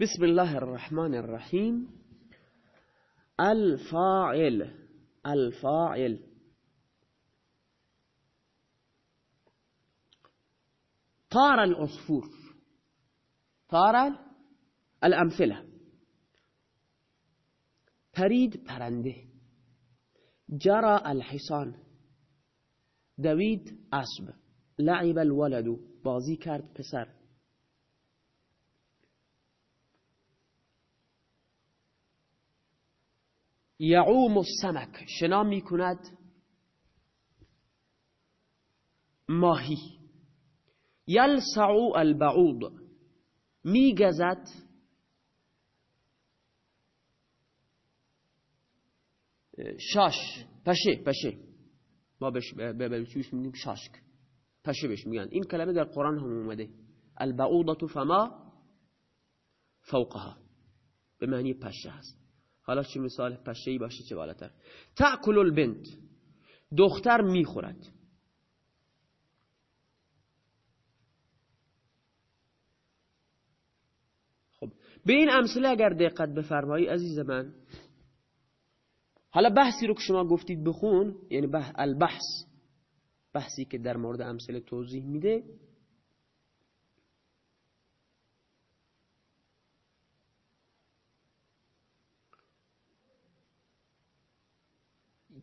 بسم الله الرحمن الرحیم الفاعل الفاعل. طار العصفور طار الأمثلة. پرید پرنده. جرى الحصان. دوید اسب. لعب الولد. بازی کرد پسر. یعوم السمک. شنا می کند ماهی. یلسع البعوض میگزد شاش. پشه پشه. ما به چوش میگیم شاشک. پشه بهش میگن. این کلمه در قرآن هم اومده. البعوضة فما فوقها. به معنی پشه هست. حالا چه مثال پشه باشه چه بالاتر. تأکل البنت. دختر می‌خورد. خب به این امثله اگر دقت بفرمایی عزیز من. حالا بحثی رو که شما گفتید بخون یعنی بح البحث. بحثی که در مورد امثله توضیح میده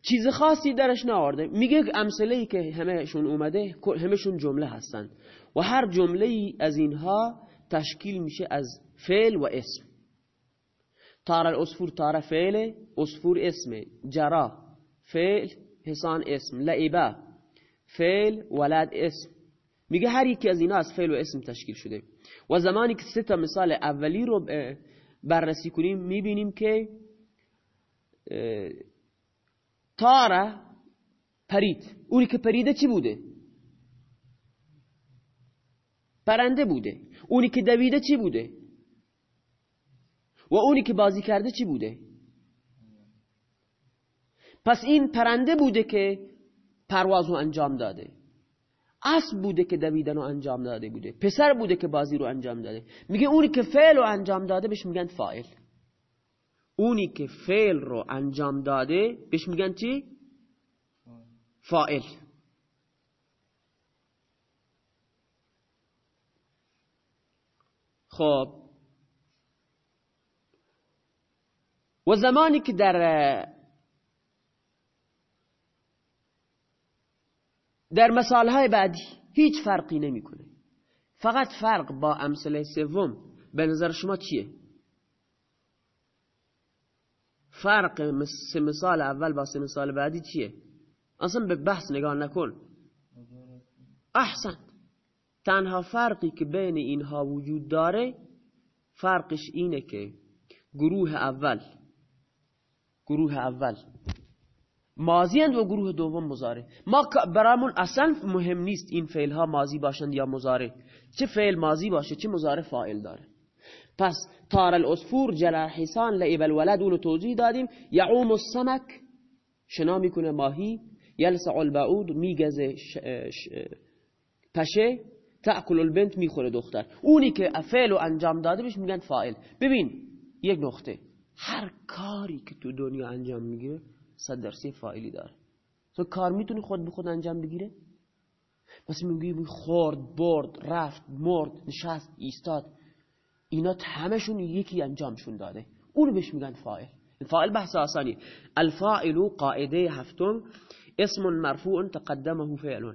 چیز خاصی درش نآورده. میگه امثله ای که همهشون اومده همهشون جمله هستن. و هر جمله ای از اینها تشکیل میشه از فعل و اسم. تار الاسفور تار فعل اسفور اسم. جرا فعل حسان اسم. لعبه فعل ولد اسم. میگه هر یکی از اینا از فعل و اسم تشکیل شده. و زمانی که سه تا مثال اولی رو بررسی کنیم می‌بینیم که تاره پرید. اونی که پریده چی بوده؟ پرنده بوده. اونی که دویده چی بوده؟ و اونی که بازی کرده چی بوده؟ پس این پرنده بوده که پرواز رو انجام داده. اسب بوده که دویدن رو انجام داده بوده. پسر بوده که بازی رو انجام داده. میگه اونی که فعل رو انجام داده بهش میگن فاعل. اونی که فعل رو انجام داده بهش میگن چی؟ فائل خب. و زمانی که در در مثالهای بعدی هیچ فرقی نمی‌کنه. فقط فرق با امثله سوم به نظر شما چیه؟ فرق سه مثال اول با سه مثال بعدی چیه؟ اصلا به بحث نگاه نکن. احسن. تنها فرقی که بین اینها وجود داره فرقش اینه که گروه اول گروه اول. ماضی و گروه دوم مزاره ما برامون اصلا مهم نیست این فعل ها ماضی باشند یا مزاره چه فعل ماضی باشه چه مزاره فاعل داره. پس تار الاسفور جلا حسان لعب الولد اونو توضیح دادیم. یعوم السمک شنا می‌کنه ماهی. یلسع البعود میگزه پشه. تأکل البنت می‌خوره دختر. اونی که فعل و انجام داده بهش میگن فائل ببین یک نقطه. هر کاری که تو دنیا انجام می‌گیره صد درصد فاعلی داره. تو کار می‌تونی خود به خود انجام بگیره مثلا میگی خورد برد رفت مرد نشست ایستاد. اینا همشون یکی انجامشون داده. اونو بهش میگن فاعل. فاعل بحث آسانی. الفاعل قاعده هفتم اسم مرفوع تقدمه فعل.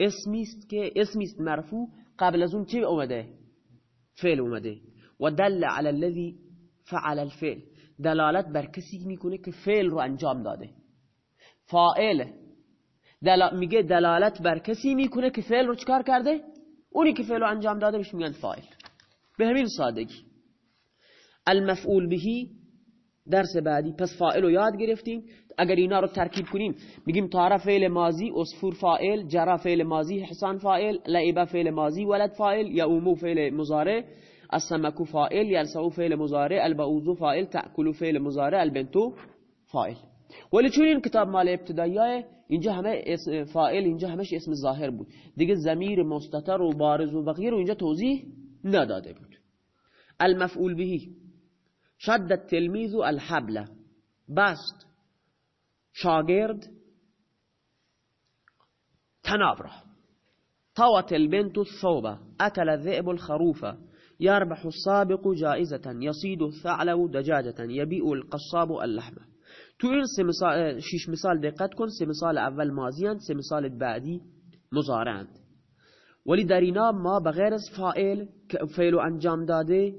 اسمی است که اسمی است مرفوع قبل از اون چی اومده؟ فعل اومده. و دل على الذي فعل الفعل. دلالت بر کسی می‌کنه که فعل رو انجام داده. فاعل دل... میگه دلالت بر کسی می‌کنه که فعل رو چکار کرده؟ اونی که فعل رو انجام داده بهش میگن فاعل. به همین سادگی. المفعول بهی درس بعدی. پس فاعل رو یاد گرفتیم. اگر اینا رو ترکیب کنیم میگیم طاره فعل ماضی اسفور فاعل جرا فعل ماضی حسان فاعل لعب فعل ماضی ولد فاعل یعومو فعل مضارع السمک فاعل یلسعو فعل مضارع البعوض فاعل تأکل فعل مضارع البنتو فاعل. ولی چون این کتاب مال ابتدایی اینجا همه اسم فاعل اینجا همش اسم ظاهر بود. دیگه ضمیر مستتر و بارز و بقیه رو اینجا توضیح نداده بود المفعول بهی شد التلمیذ الحبل. بست شاگرد تناب را طوت البنت الثوب. أكل الذئب الخروف. يربح السابق جائزة. يصيد الثعلب دجاجة. يبيع القصاب اللحمة تو این مثال شش مثال دقت کن سه مثال أول ماضی سه مثال بعدی مضارع ولی در اینا ما بغیر از فاعل که فعل انجام داده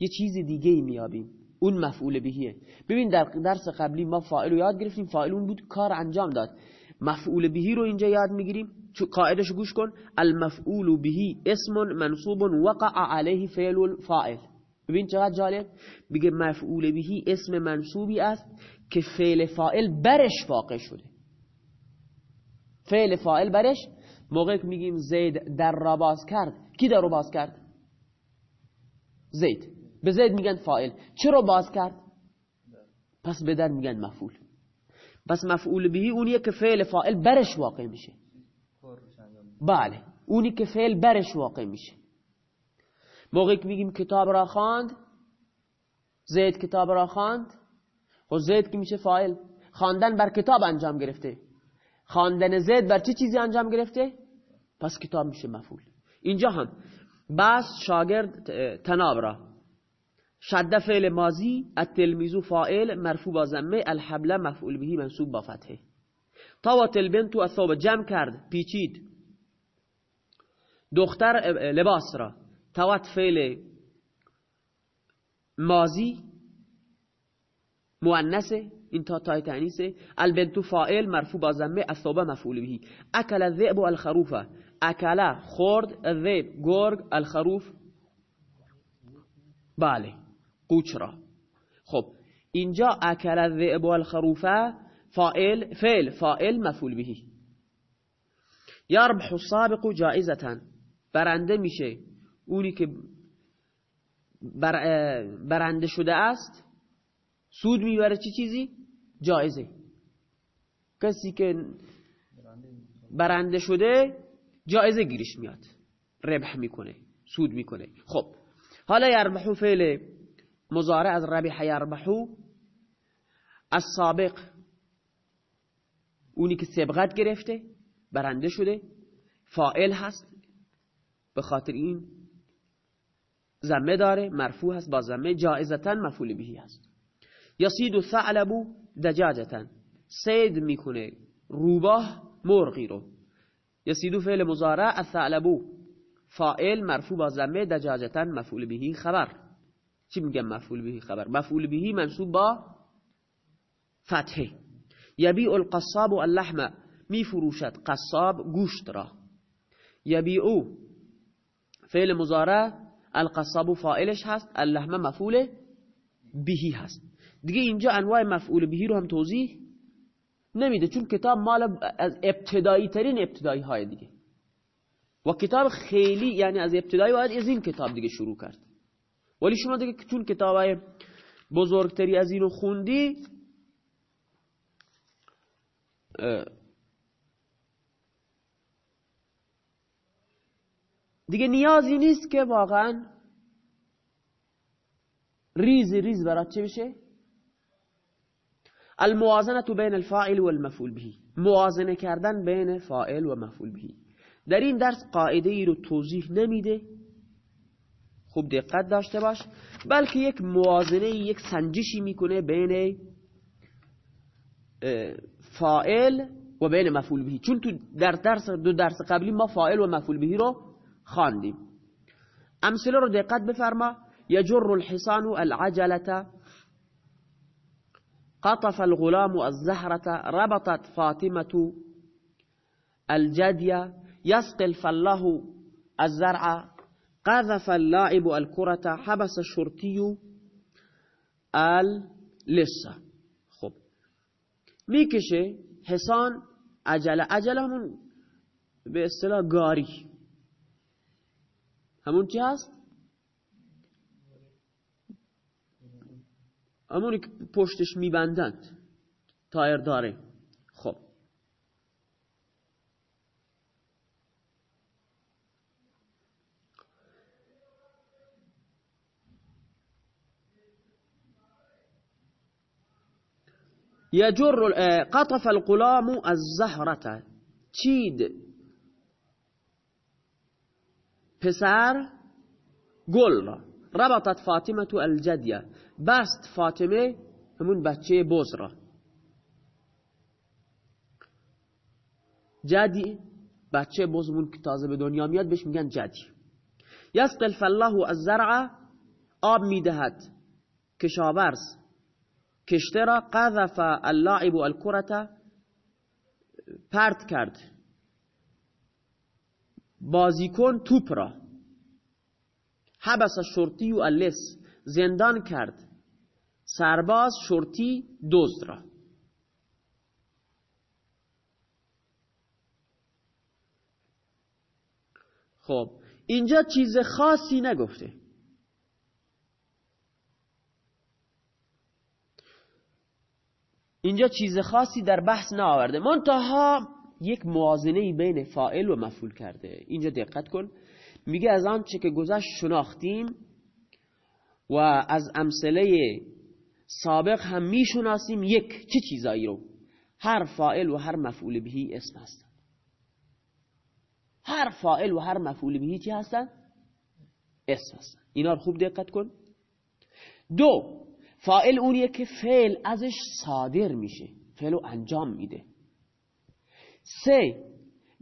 یه چیز دیگه ای میابیم اون مفعول بهیه. ببین در درس قبلی ما فاعل رو یاد گرفتیم فاعل اون بود کار انجام داد. مفعول بهی رو اینجا یاد می‌گیریم. قاعدش گوش کن. المفعول بهی اسم منصوب وقع علیه فعل الفاعل. ببین چقدر جالب. بگه مفعول بهی اسم منصوبی است که فعل فاعل برش واقع شده. فعل فاعل برش موقع که میگیم زید در را باز کرد کی در رو باز کرد؟ زید. به زید میگن فاعل. چرا باز کرد؟ پس به در میگن مفعول. پس مفعول بهی اونیه که فعل فاعل برش واقع میشه. بله. اونی که فعل برش واقع میشه. موقعی که میگیم کتاب را خواند زید کتاب را خواند خب زید که میشه فاعل. خواندن بر کتاب انجام گرفته. خواندن زید بر چه چیزی انجام گرفته؟ پس کتاب میشه مفعول. اینجا هم. بس شاگرد تناب را. شد فعل ماضی التلمیزو فاعل مرفوع با زمه الحبله مفعول بهی منصوب با فتحه طوت البنت الثوب جمع کرد پیچید. دختر لباس را. توت فعل ماضی مؤنثه. این تا تای تعنیسه. البنت فائل مرفوع با ضمه الثوبه مفعول بهی اکل الذئب الخروف اکل خورد الذئب گرگ الخروف. بله. قوچ را خب اینجا اکل الذئب الخروف فائل فعل فائل مفعول بهی یربح السابق جائزه برنده میشه. اونی که برنده شده است سود می‌بره چی چیزی؟ جایزه. کسی که برنده شده جایزه گیرش میاد. ربح می‌کنه سود می‌کنه. خب حالا یربحو فعل مزارع از ربح یربحو. از سابق اونی که سبقت گرفته برنده شده فائل هست. به خاطر این زمه داره مرفوع هست با زمه جائزتا مفعول بهی هست. یصید ثعلب دجاجتا سید می‌کنه روباه مرغی رو. یصید فعل مضارع الثعلب فائل مرفوع با زمه دجاجتا مفعول بهی خبر. چی میگم مفعول بهی خبر؟ مفعول بهی منصوب با فتحه. یبیع القصاب اللحم میفروشد قصاب گوشت را. یبیعو فعل مزاره القصاب فائلش هست اللحمه مفعول بهی هست. دیگه اینجا انواع مفعول بهی رو هم توضیح نمیده چون کتاب مال از ابتدایی ترین ابتدایی های دیگه. و کتاب خیلی یعنی از ابتدایی باید از این کتاب دیگه شروع کرد. ولی شما دیگه چون کتاب های بزرگتری از اینو خوندی دیگه نیازی نیست که واقعا ریز ریز برات چه بشه؟ الموازنه بین الفاعل والمفعول به. موازنه کردن بین فاعل و مفعول به. در این درس قاعده ای رو توضیح نمیده. خوب دقت داشته باش. بلکه یک موازنه یک سنجشی می‌کنه بین فاعل و بین مفعول به. چون تو در درس دو درس قبلی ما فاعل و مفعول به رو خواندیم. امثله رو دقت بفرما. یجر الحصان العجلة قطف الغلام الزهرة ربطت فاطمة الجدية يسقي الفلاح الزرع قذف اللاعب الكرة حبس الشرطي اللصة خب. میکشه حصان عجله عجله همون به گاری. همون چی هست؟ همونی که پشتش میبندند تایر داره. خب. يجر قطف الغلام الزهرة. چید. پسر گل را. ربطت فاطمه الجدیه بست فاطمه همون بچه بوز را جدی بچه بوزمون که تازه به دنیا میاد بهش میگن جدی. یسقل الله الزرع آب می‌دهد. کشاورز. کشته را قذف اللاعب الکرته پرت کرد. بازیکن توپ را. حبس شرطی و اللس زندان کرد. سرباز شرطی دزد را. خب اینجا چیز خاصی نگفته. اینجا چیز خاصی در بحث نآورده. منتها یک موازنه بین فائل و مفعول کرده. اینجا دقت کن. میگه از آنچه که گذشت شناختیم و از امثله سابق هم می‌شناسیم یک چه چیزایی رو؟ هر فائل و هر مفعول بهی اسم هستن. هر فائل و هر مفعول بهی چی هستن؟ اسم هستن. اینا رو خوب دقت کن. دو فائل اونیه که فعل ازش صادر میشه. فعل انجام میده. سه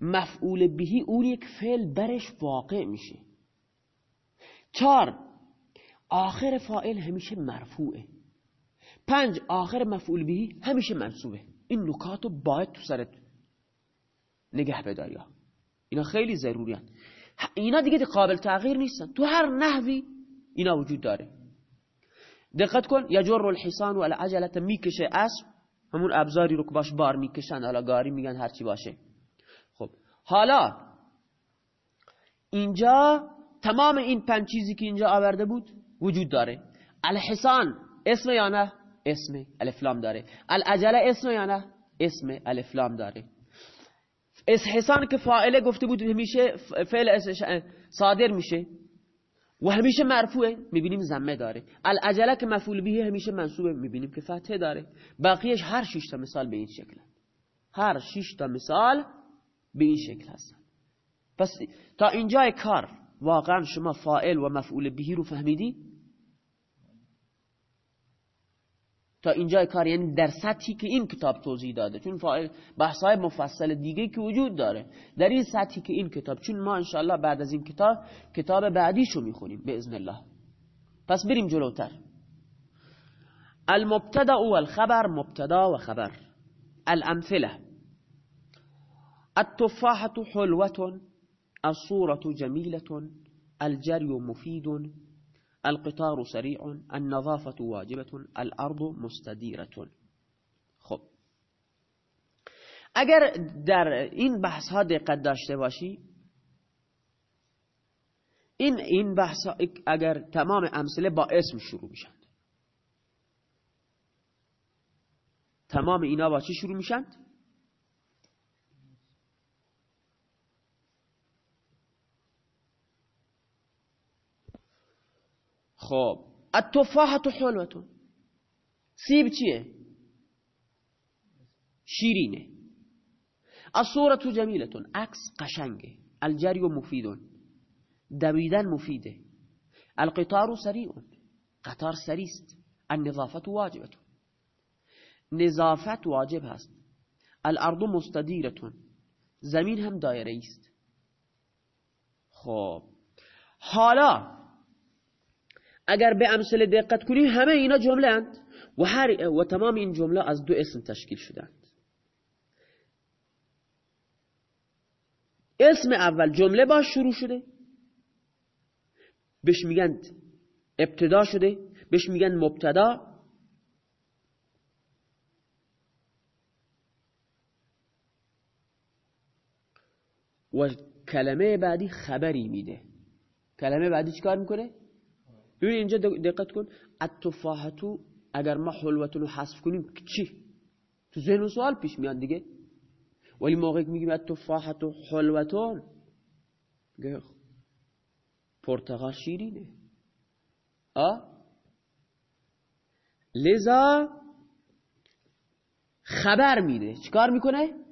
مفعول بهی اونیه که فعل برش واقع میشه. چار آخر فائل همیشه مرفوعه. پنج آخر مفعول بهی همیشه منصوبه. این نکات رو باید تو سرت نگه بداری اینا خیلی ضروری هست اینا دیگه قابل تغییر نیستن. تو هر نحوی اینا وجود داره. دقت کن یجر الحصان و العجلت می‌کشه اسب. همون ابزاری رو که باش بار می‌کشن حالا گاری میگن هرچی باشه. حالا اینجا تمام این پنج چیزی که اینجا آورده بود وجود داره. الحصان اسم یا نه؟ اسم الفلام داره. العجله اسم یا نه؟ اسم الفلام داره. حسان که فاعله گفته بود همیشه فعل صادر میشه. و همیشه مرفوعه می‌بینیم زمه داره. العجله که مفعول به همیشه منصوبه می‌بینیم که فتحه داره. بقیهش هر شش تا مثال به این شکل. هر شش تا مثال به این شکل هستن. پس تا اینجای کار واقعا شما فاعل و مفعول بهی رو فهمیدی؟ تا اینجای کار یعنی در سطحی که این کتاب توضیح داده چون فایل بحثای مفصل دیگه که وجود داره در این سطحی که این کتاب چون ما انشاءالله بعد از این کتاب کتاب بعدیشو می‌خونیم به الله. پس بریم جلوتر. المبتدا و الخبر مبتدا و خبر الامثله التفاحة حلوة الصورة جميلة الجري مفيد القطار سریع النظافة واجبة الارض مستدیرة خب. اگر در این بحث ها دقت داشته باشی این این بحث اگر تمام امثله با اسم شروع میشند تمام اینا با چی شروع میشند خب. التفاحة حلوة. سیب چیه؟ شیرینه. الصورة جمیلة عکس قشنگه. الجری مفیدون. دویدن مفیده. القطار سریع. قطار سریست. النظافت واجبة. نظافت واجب هست. الارض مستدیرتون زمین هم دایره است خب. حالا اگر به امثله دقت کنی همه اینا جمله اند و, هر و تمام این جمله از دو اسم تشکیل شدند. اسم اول جمله باش شروع شده. بهش میگن ابتدا شده. بهش میگن مبتدا. و کلمه بعدی خبری میده. کلمه بعدی چیکار می‌کنه؟ ببین اینجا دقت کن. التفاحتو اگر ما حلوتون رو حذف کنیم چی؟ تو ذهن سوال پیش میاد دیگه. ولی موقعی که میگیم التفاحتو حلوتون پرتقال شیرینه. آ؟ لذا خبر میده. چیکار می‌کنه؟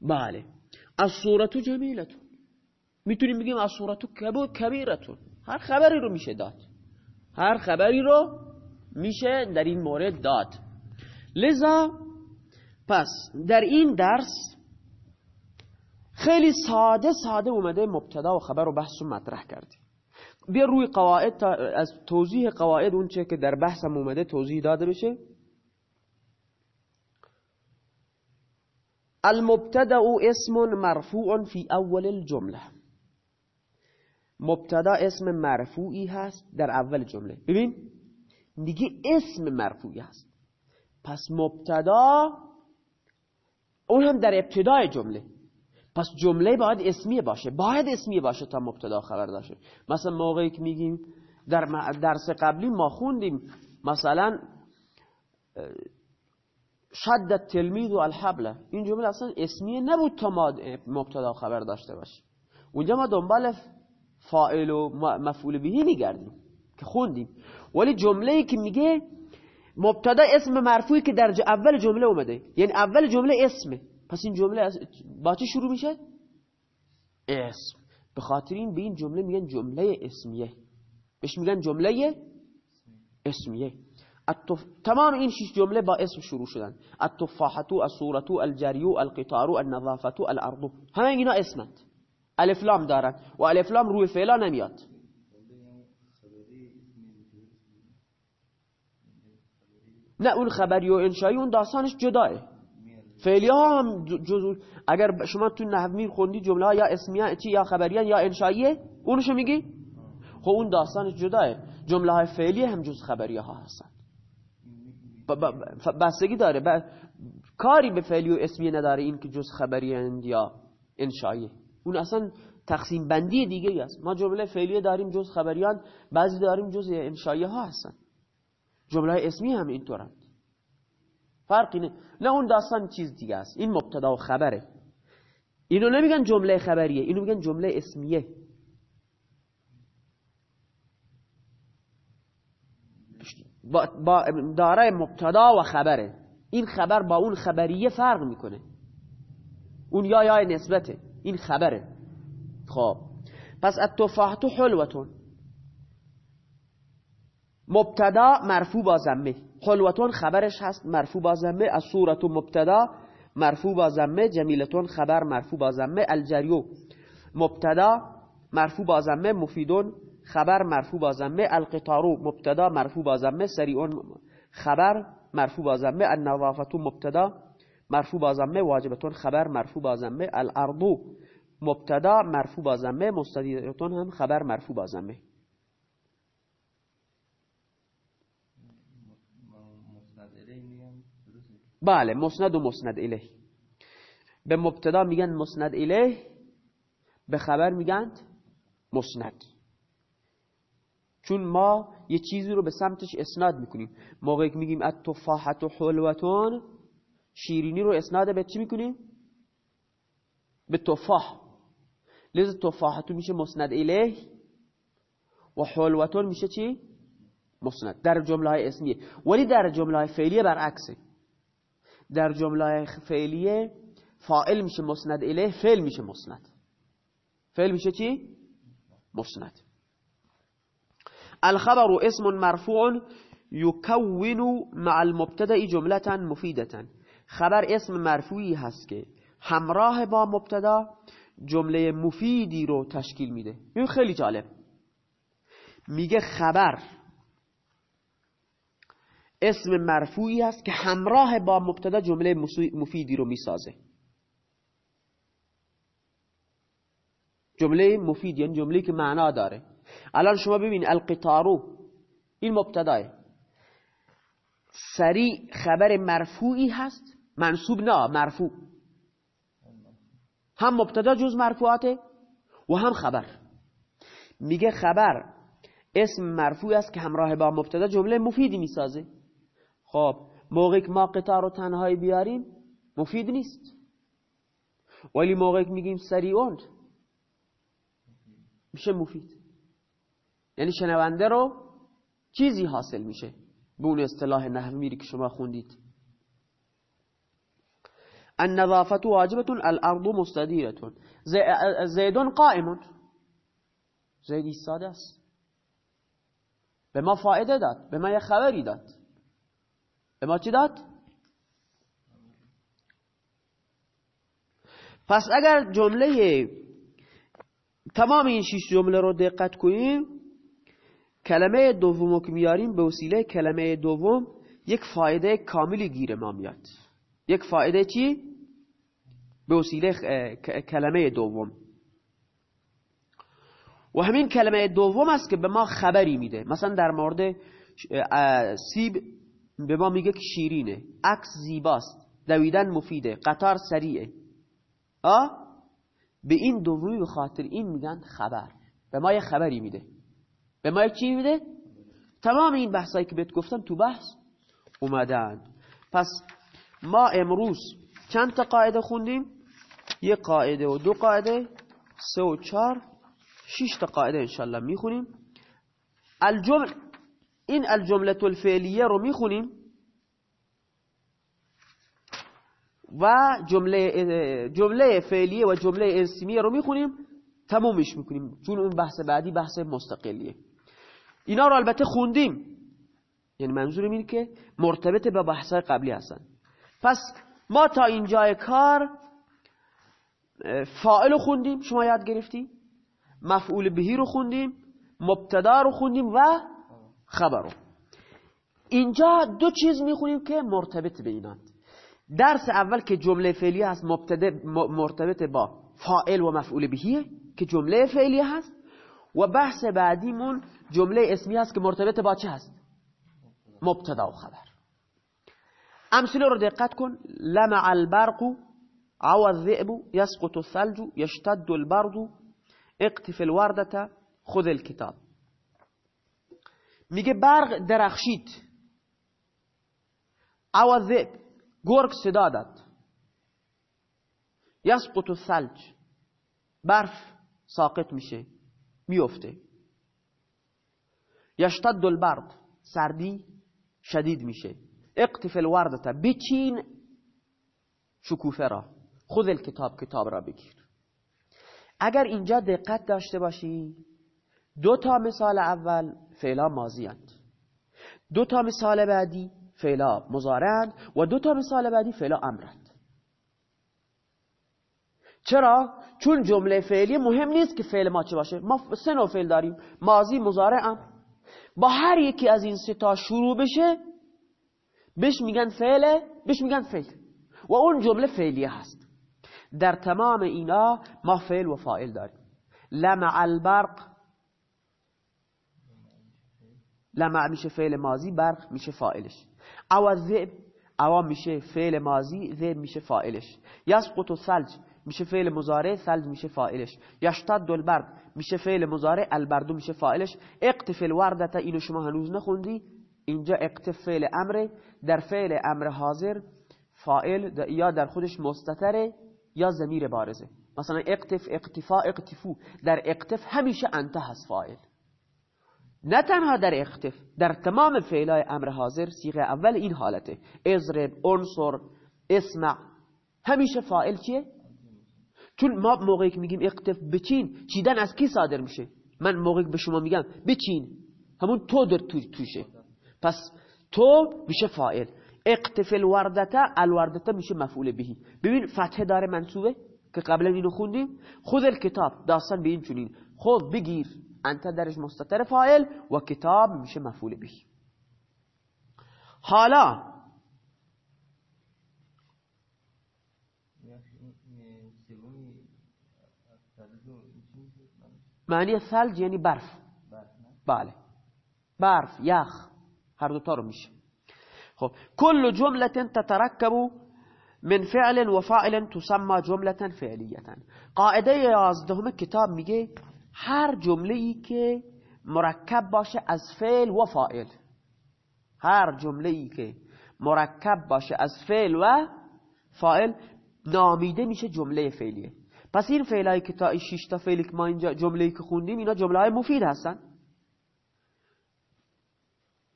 بله. از صورتو جمیلتون می‌تونیم بگیم از صورتو کبیرتون. هر خبری رو میشه داد. هر خبری رو میشه در این مورد داد. لذا پس در این درس خیلی ساده ساده اومده مبتدا و خبر و بحث و مطرح کردیم. بیا روی قواعد از توضیح قواعد اون چه که در بحثم اومده توضیح داده بشه. المبتدا اسم مرفوع في اول الجمله مبتدا اسم مرفوعی هست در اول جمله. ببین دیگه اسم مرفوعی هست. پس مبتدا اون هم در ابتدای جمله. پس جمله باید اسمیه باشه. باید اسمیه باشه تا مبتدا خبر داشته مثلا موقعی که میگیم در درس قبلی ما خوندیم مثلا شد تلمید و الحبله این جمله اصلا اسمیه نبود تا ما مبتدا خبر داشته باشیم. اونجا ما دنبال فاعل و مفعول بهی میگردیم که خوندیم. ولی جمله که میگه مبتدا اسم مرفوعی که در اول جمله اومده. یعنی اول جمله اسمه. پس این جمله با چه شروع میشه؟ اسم. به خاطر این به این جمله میگن جمله اسمیه. بهش میگن جمله اسمیه. تمام این شش جمله با اسم شروع شدن. التفاحتو الصورتو الجریو القطارو النظافتو الارضو همه اینا اسمند. الف لام دارن و الف لام روی فعلا نمیاد. نه اون خبری و انشایی اون داستانش جداه. فعلی ها هم جزو اگر شما تو نحو خوندی جمله ها یا اسمیه چی یا خبریان یا انشاییه اونشو میگی؟ خب اون داستانش جداه. جمله های فعلی هم جز خبریه ها هستن بستگی داره. کاری به فعلی و اسمیه نداره این که جز خبریان یا انشاییه. اون اصلا تقسیم بندی دیگه است. ما جمله فعلیه داریم جز خبریان بعضی داریم جز انشاییه ها هستن. جمله اسمی هم اینطورند فرقی نه نه اون داستان چیز دیگه است. این مبتدا و خبره. اینو نمیگن جمله خبریه اینو میگن جمله اسمیه. با داره مبتدا و خبره. این خبر با اون خبریه فرق می‌کنه. اون یا یا نسبته. این خبره. خب. پس التفاحت حلوتون مبتدا مرفوع با زمه حلوتون خبرش هست مرفوع با زمه از صورت مبتدا مرفوع با زمه جمیلتون خبر مرفوع با زمه الجریو مبتدا مرفوع با زمه مفیدون خبر مرفوع با زمه القطارو مبتدا مرفوع با زمه سریعون خبر مرفوع با زمه النظافتو مبتدا مرفوع با زمه واجبتون خبر مرفوع با زمه الارضو مبتدا مرفوع با زمه مستدیرتون هم خبر مرفوع با زمه بله مسند و مسند الیه. به مبتدا میگن مسند الیه به خبر میگن مسند. چون ما یه چیزی رو به سمتش اسناد می‌کنیم. موقعی که میگیم التفاحت و حلوتون شیرینی رو اسناد به چی می‌کنیم به تفاح. لذا تفاحتو میشه مسند الیه و حلوتون میشه چی؟ مسند. در جمله های اسمیه ولی در جمله های فعلیه برعکسه. در جمله فعلیه فاعل میشه مسند الیه فعل میشه مسند. فعل میشه چی؟ مسند. الخبر اسم مرفوع يكون مع المبتدا جملة مفیدة خبر اسم مرفوعی هست که همراه با مبتدا جمله مفیدی رو تشکیل میده. این خیلی جالب. میگه خبر اسم مرفوعی هست که همراه با مبتدا جمله مفیدی رو می‌سازه. جمله مفید یعنی جمله که معنا داره. الان شما ببین القطارو این مبتداه. سریع خبر مرفوعی هست. منصوب نه مرفوع. هم مبتدا جز مرفوعاته و هم خبر. میگه خبر اسم مرفوع است که همراه با مبتدا جمله مفیدی می‌سازه. خب موقعی که ما قطار رو تنهایی بیاریم مفید نیست. ولی موقعی که میگیم سریعون میشه مفید. یعنی شنونده رو چیزی حاصل میشه. به اون اصطلاح نحوی میری که شما خوندید. النظافة واجبة الارض مستدیرة زید قائم. زید ایستاده است. به ما فایده داد. به ما یه خبری داد. به ما چی داد؟ پس اگر جمله تمام این شش جمله رو دقت کنیم کلمه دوم که میاریم به وسیله کلمه دوم یک فایده کاملی گیر ما میاد. یک فایده چی؟ به وسیله کلمه دوم. و همین کلمه دوم است که به ما خبری میده. مثلا در مورد سیب به ما میگه که شیرینه. عکس زیباست. دویدن مفیده. قطار سریعه. آه به این دومی به خاطر این میگن خبر. به ما یه خبری میده. به ما چی میده؟ تمام این بحثایی که بهت گفتم تو بحث اومدن. پس ما امروز چند تا قاعده خوندیم؟ یک قاعده و دو قاعده سه و چهار شش تا قاعده انشالله می‌خونیم. الجمل این الجمله الفعلیه رو می‌خونیم و جمله جمله فعلیه و جمله اسمیه رو می‌خونیم تمومش می‌کنیم چون اون بحث بعدی بحث مستقلیه. اینا رو البته خوندیم یعنی منظورم اینه که مرتبط به بحثای قبلی هستن. پس ما تا اینجای کار فاعل رو خوندیم شما یاد گرفتی مفعول بهی رو خوندیم مبتدا رو خوندیم و خبر رو. اینجا دو چیز می‌خونیم که مرتبط به اینان درس اول که جمله فعلی هست مرتبط با فاعل و مفعول بهیه که جمله فعلی هست. و بحث بعدیمون جمله اسمی هست که مرتبط با چه هست؟ مبتدا و خبر. امثله رو دقت کن لمع البرق عوى الذئب يسقط الثلج يشتد البرد. اقتف الوردة خذ الكتاب. میگه برق درخشید عوى الذئب گرگ صدا داد. یسقط الثلج. برف ساقط میشه. میفته. یشتد البرد سردی شدید میشه. اقتف الوردتا بچین شکوفه را. خود الکتاب کتاب را بگیر. اگر اینجا دقت داشته باشی دو تا مثال اول فعلا ماضی دو تا مثال بعدی فعلا مزارعند و دو تا مثال بعدی فعلا امرند چرا؟ چون جمله فعلی مهم نیست که فعل ما چه باشه. ما سه نوع فعل داریم. ماضی مزارع با هر یکی از این سه تا شروع بشه بهش میگن فعل بهش میگن فعل. و اون جمله فعلیه هست. در تمام اینا ما فعل و فاعل داریم. لمع البرق. لمع میشه فعل ماضی برق میشه فاعلش. او ذئب او میشه فعل ماضی ذئب میشه فاعلش. یسقط الثلج میشه فعل مضارع ثلج میشه فاعلش. یشتد البرد میشه فعل مضارع البردو میشه فاعلش. اقتف الوردت اینو شما هنوز نخوندی. اینجا اقتف فعل امر در فعل امر حاضر فاعل یا در خودش مستتره یا زمیر بارزه. مثلا اقتف اقتفا اقتفو. در اقتف همیشه انت هست فاعل. نه تنها در اختف در تمام فعلای امر حاضر سیغه اول این حالته. ازرب انصر اسمع. همیشه فاعل چیه؟ چون ما موقعی که میگیم اقتف بچین چیدن از کی صادر میشه؟ من موقعی که به شما میگم بچین. همون تو در تو توشه. پس تو میشه فاعل. اقتف الوردته الوردته میشه مفعول بهی ببین فتحه داره منصوبه که قبلا اینو خوندیم. خود الکتاب داستان به این چونین خود بگیر. انت درش مستتر فاعل و کتاب میشه مفعول به. حالا معنی ثلج یعنی برف. بله. برف یخ. هر دو تا رو میشه. خب کل جمله تترکب من فعل و فاعل تسمى جمله فعلیه قاعده یازدهم کتاب میگه هر جمله ای که مرکب باشه از فعل و فاعل. هر جمله ای که مرکب باشه از فعل و فاعل نامیده میشه جمله فعلیه. پس این فعلایی که تا این شش تا فعلی که ما اینجا جمله که خوندیم اینا جمله های مفید هستن.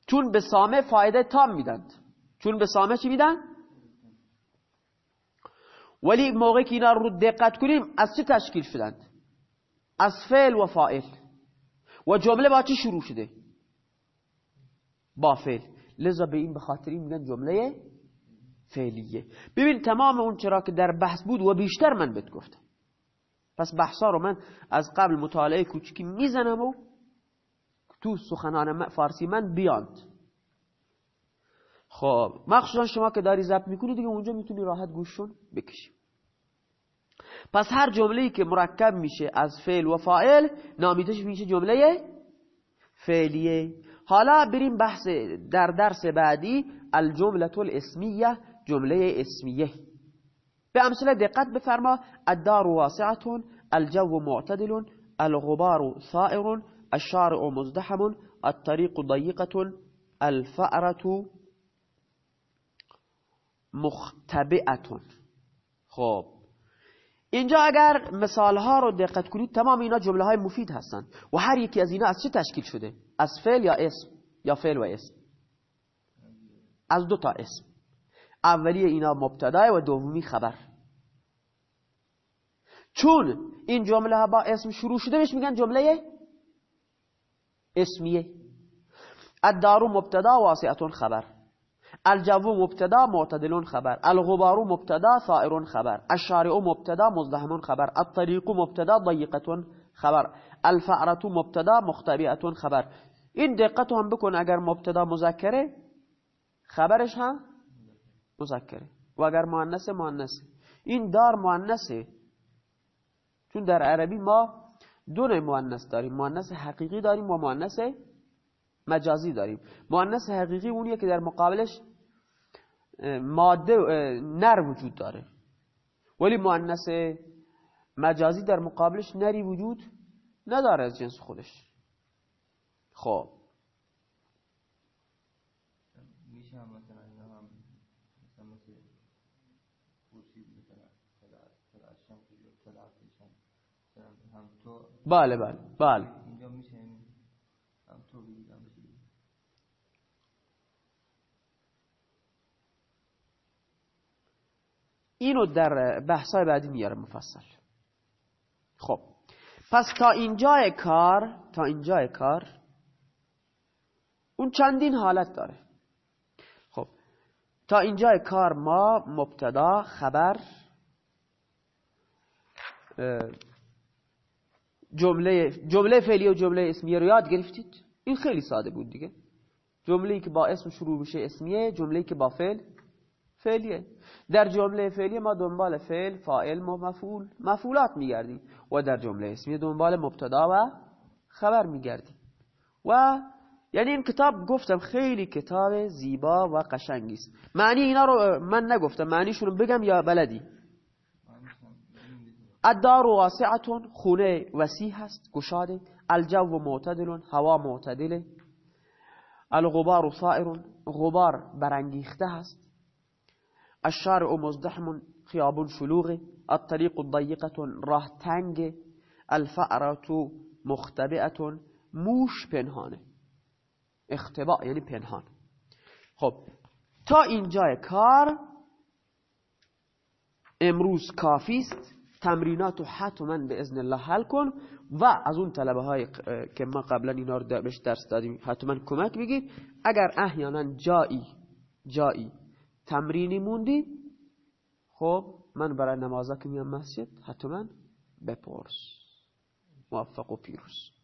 چون به سامه فایده تام میدند چون به سامه چی میدن؟ ولی موقعی که اینا رو دقت کنیم از چه تشکیل شدند؟ از فعل و فائل و جمله با چی شروع شده؟ با فعل لذا به این بخاطری میگن جمله فعلیه ببین تمام اون چرا که در بحث بود و بیشتر من بهت گفتم پس بحثا رو من از قبل مطالعه کوچکی می‌زنم و تو سخنان فارسی من بیاند خب مخصوصا شما که داری ضبط می‌کنی دیگه اونجا می‌تونی راحت گوششون بکشی. پس هر جمله که مرکب میشه از فعل و فاعل نامیدش میشه جمله فعلیه. حالا بریم بحث در درس بعدی الجمله الاسمیه جمله اسمیه. به امثله دقت بفرما. الدار واسعه الجو معتدل الغبار ثائر الشارع مزدحم الطريق ضيقة الفأرة مختبئة. خب. اینجا اگر مثال ها رو دقت کنید تمام اینا جمله های مفید هستند و هر یکی از اینا از چه تشکیل شده؟ از فعل یا اسم؟ یا فعل و اسم؟ از دو تا اسم. اولی اینا مبتدا و دومی خبر. چون این جمله ها با اسم شروع شده بهش میگن جمله اسمیه الدار مبتدا واسعه خبر. الجو مبتدا معتدل خبر. الغبار مبتدا ثائر خبر. الشارع مبتدا مزدحم خبر. الطريق مبتدا ضيقه خبر. الفعرة مبتدا مختبئه خبر. این دقت هم بکن اگر مبتدا مذکره خبرش هم مذکره. و اگر مؤنث مؤنث. این دار مؤنثه. چون در عربی ما دو نوع مؤنث داریم. مؤنث حقیقی داریم و مؤنث مجازی داریم. مؤنث حقیقی اونیه که در مقابلش ماده نر وجود داره. ولی مؤنث مجازی در مقابلش نری وجود نداره از جنس خودش. خب. بله بله بله. اینو در بحثای بعدی میاره مفصل. خب. پس تا اینجای کار تا اینجای کار اون چندین حالت داره. خب. تا اینجای کار ما مبتدا خبر جمله جمله فعلی و جمله اسمیه رو یاد گرفتید؟ این خیلی ساده بود دیگه. جمله که با اسم شروع بشه اسمیه جمله که با فعل فعلیه. در جمله فعلی ما دنبال فعل فاعل مفعول مفعولات میگردیم و در جمله اسمیه دنبال مبتدا و خبر میگردیم. و یعنی این کتاب گفتم خیلی کتاب زیبا و قشنگی است. معنی اینا رو من نگفتم معنیشون رو بگم یا بلدی؟ الدار واسعه خونه وسیع هست گشاده. الجو معتدل هوا معتدله. الغبار صائر غبار برانگیخته هست. الشارع مزدحم خیابون شلوغه. الطريق ضيقه راه تنگ. الفأرة مختبئه موش پنهانه. اختباء یعنی پنهان. خب تا اینجای کار امروز کافی است. تمرینات رو حتما به ازن الله حل کن و از اون طلبه های که ما قبلا اینا رو بهش درس دادیم حتما کمک بگید اگر احیانا جایی جایی تمرینی موندی خب من برای نمازا که میام مسجد حتما بپرس. موفق و پیروز.